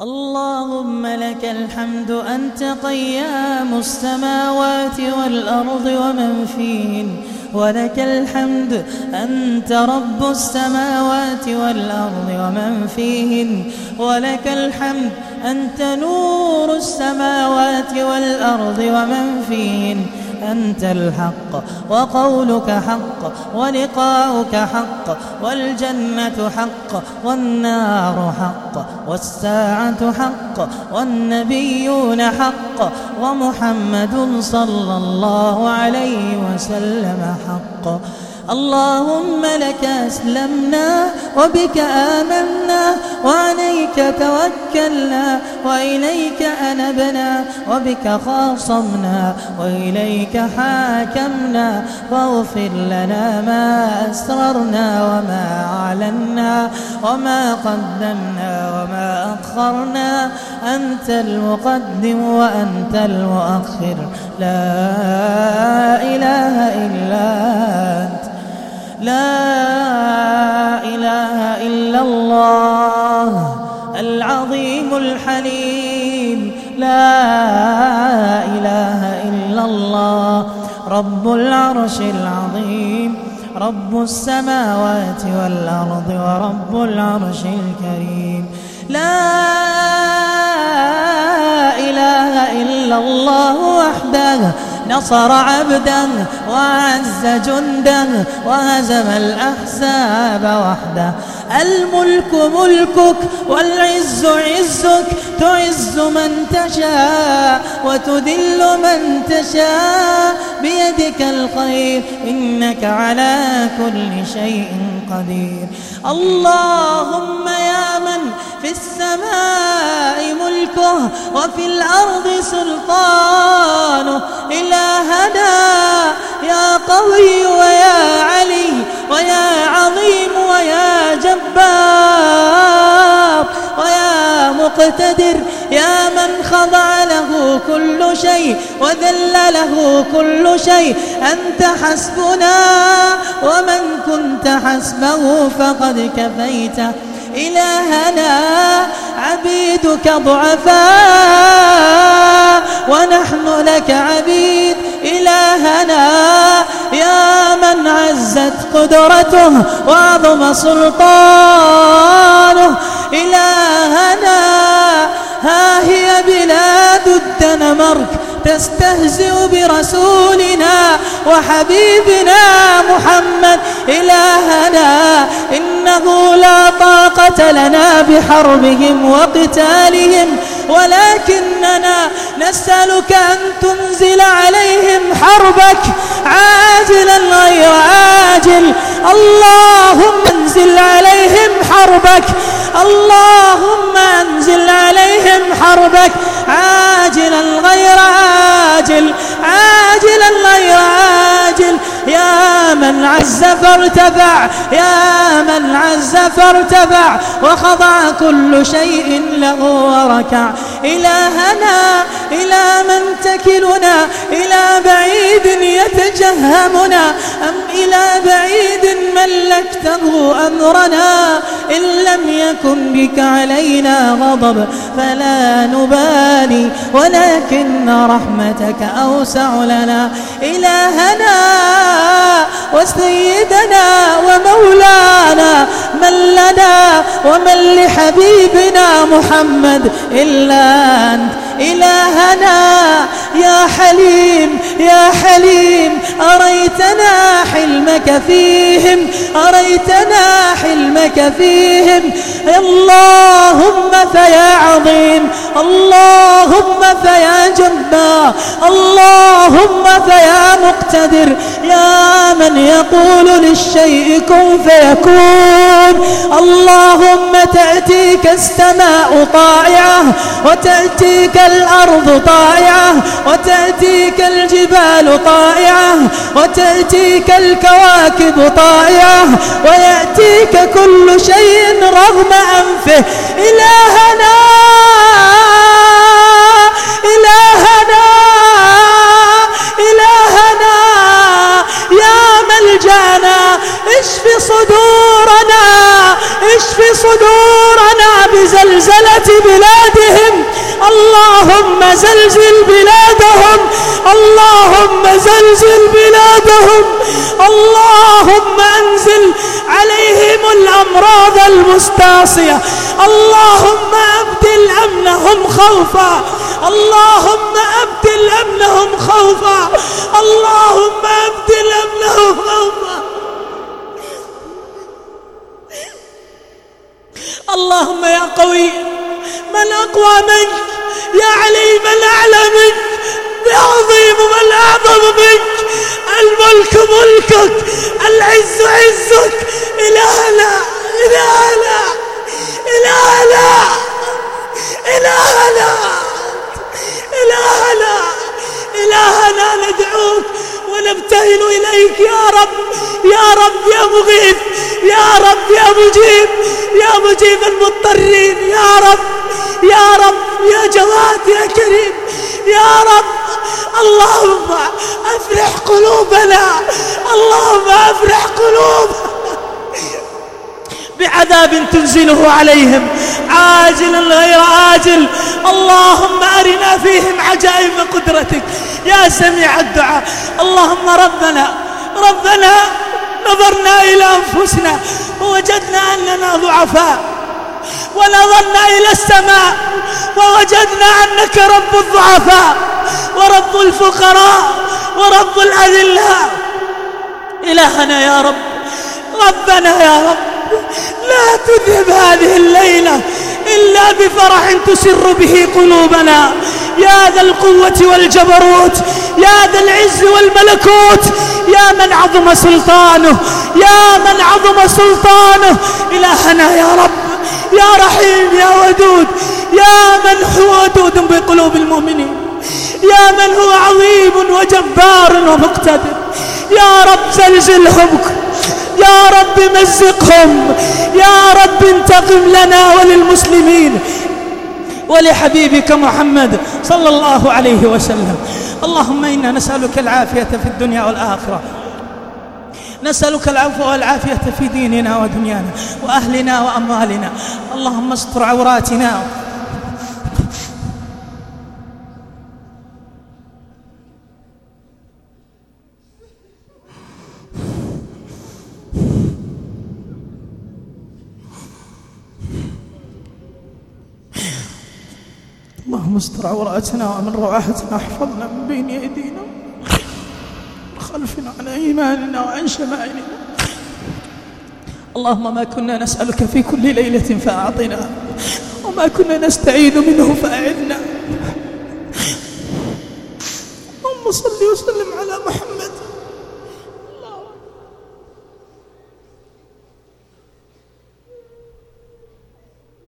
اللهم لك الحمد أنت قيام السماوات والأرض ومن فيهن. ولك الحمد أنت رب السماوات والأرض ومن فيهن. ولك الحمد أنت نور السماوات والأرض ومن فيهن. أنت الحق وقولك حق ولقاؤك حق والجنة حق والنار حق والساعة حق والنبيون حق ومحمد صلى الله عليه وسلم حق. اللهم لك أسلمنا وبك آمنا وعليك توكلنا وإليك أنبنا وبك خاصمنا وإليك حاكمنا فاغفر لنا ما أسررنا وما أعلنا وما قدمنا وما أخرنا أنت المقدم وأنت المؤخر لا إله إلا أنت لا إله إلا الله العظيم الحليم. لا إله إلا الله رب العرش العظيم رب السماوات والأرض ورب العرش الكريم. لا إله إلا الله وحده نصر عبدا وعز جندا وهزم الأحزاب وحده. الملك ملكك والعز عزك تعز من تشاء وتذل من تشاء. بيدك الخير إنك على كل شيء قدير. اللهم يا من في السماء ملكه وفي الأرض إلهنا يا قوي ويا علي ويا عظيم ويا جبار ويا مقتدر. يا من خضع له كل شيء وذل له كل شيء. أنت حسبنا ومن كنت حسبه فقد كفيته. إلهنا عبيدك ضعفاء ونحن لك عبيد إلهنا. يا من عزت قدرته وعظم سلطانه إلهنا. ها هي بلاد الدنمرك تستهزئ برسولنا وحبيبنا محمد إلهنا. إنه لا طاقة لنا بحربهم وقتالهم ولكننا نسألك أن تنزل عليهم حربك. عاجلا غير عاجل. اللهم انزل عليهم حربك. اللهم انزل عليهم حربك. عاجلا غير عاجل عاجلا غير عاجل. يا من عز فارتفع يا من عز فارتفع وخضع كل شيء له وركع. إلهنا إلى من تكلنا إلى بعيد يتجهمنا. أم إلى بعيد ملكته أمرنا إن لم يكن بك علينا غضب فلا نبالي ولكن رحمتك أوسع لنا. إلهنا وسيدنا ومولانا من لنا ومن لحبيبنا محمد إلا أنت. إلهنا يا حليم يا حليم أريتنا حلمك فيهم أريتنا حلمك فيهم. اللهم فيا عظيم اللهم فيا جبار اللهم فيا مقتدر. يا من يقول للشيء كن فيكون. اللهم تأتيك السماء طائعة وتأتيك الأرض طائعة وتأتيك الجبال طائعة وتأتيك الكواكب طائعة ويأتيك كل شيء رغم أنفه. إلهنا يا ملجانا اشف صدورنا؟ اشف صدورنا بزلزلة بلاد اللهم زلزل بلادهم اللهم زلزل بلادهم اللهم انزل عليهم الأمراض المستعصية اللهم أبدل أمنهم خوفا اللهم أبدل أمنهم خوفا. اللهم أبدل أمنهم خوفا. اللهم يا قوي من أقوى منك؟ يا علي من أعلى منك؟ بعظيم من أعظم منك؟ الملك ملكك العز عزك. يا رب يا مجيب يا مجيب المضطرين يا رب يا رب يا جواد يا كريم يا رب. اللهم أفرح قلوبنا اللهم أفرح قلوبنا. بعذاب تنزله عليهم عاجل غير آجل اللهم أرنا فيهم عجائب قدرتك. يا سميع الدعاء. اللهم ربنا ربنا نظرنا إلى أنفسنا ووجدنا أننا ضعفاء ونظرنا إلى السماء ووجدنا أنك رب الضعفاء ورب الفقراء ورب الأذلاء. إلهنا يا رب ربنا يا رب لا تذهب هذه الليلة إلا بفرح تسر به قلوبنا. يا ذا القوة والجبروت يا ذا العز والملكوت يا من عظم سلطانه يا من عظم سلطانه. إلهنا يا رب يا رحيم يا ودود يا من هو ودود بقلوب المؤمنين. يا من هو عظيم وجبار ومقتدر. يا رب زلزلهم يا رب مزقهم يا رب انتقم لنا وللمسلمين. ولحبيبك محمد صلى الله عليه وسلم. اللهم إنا نسألك العافية في الدنيا والآخرة. نسألك العفو والعافية في ديننا ودنيانا وأهلنا وأموالنا. اللهم استر عوراتنا اللهم استر عوراتنا ومن رواحتنا احفظنا من بين أيدينا من خلفنا عن أيماننا وعن شمائلنا. اللهم ما كنا نسألك في كل ليلة فأعطنا وما كنا نستعيذ منه فأعذنا اللهم صل وسلم على محمد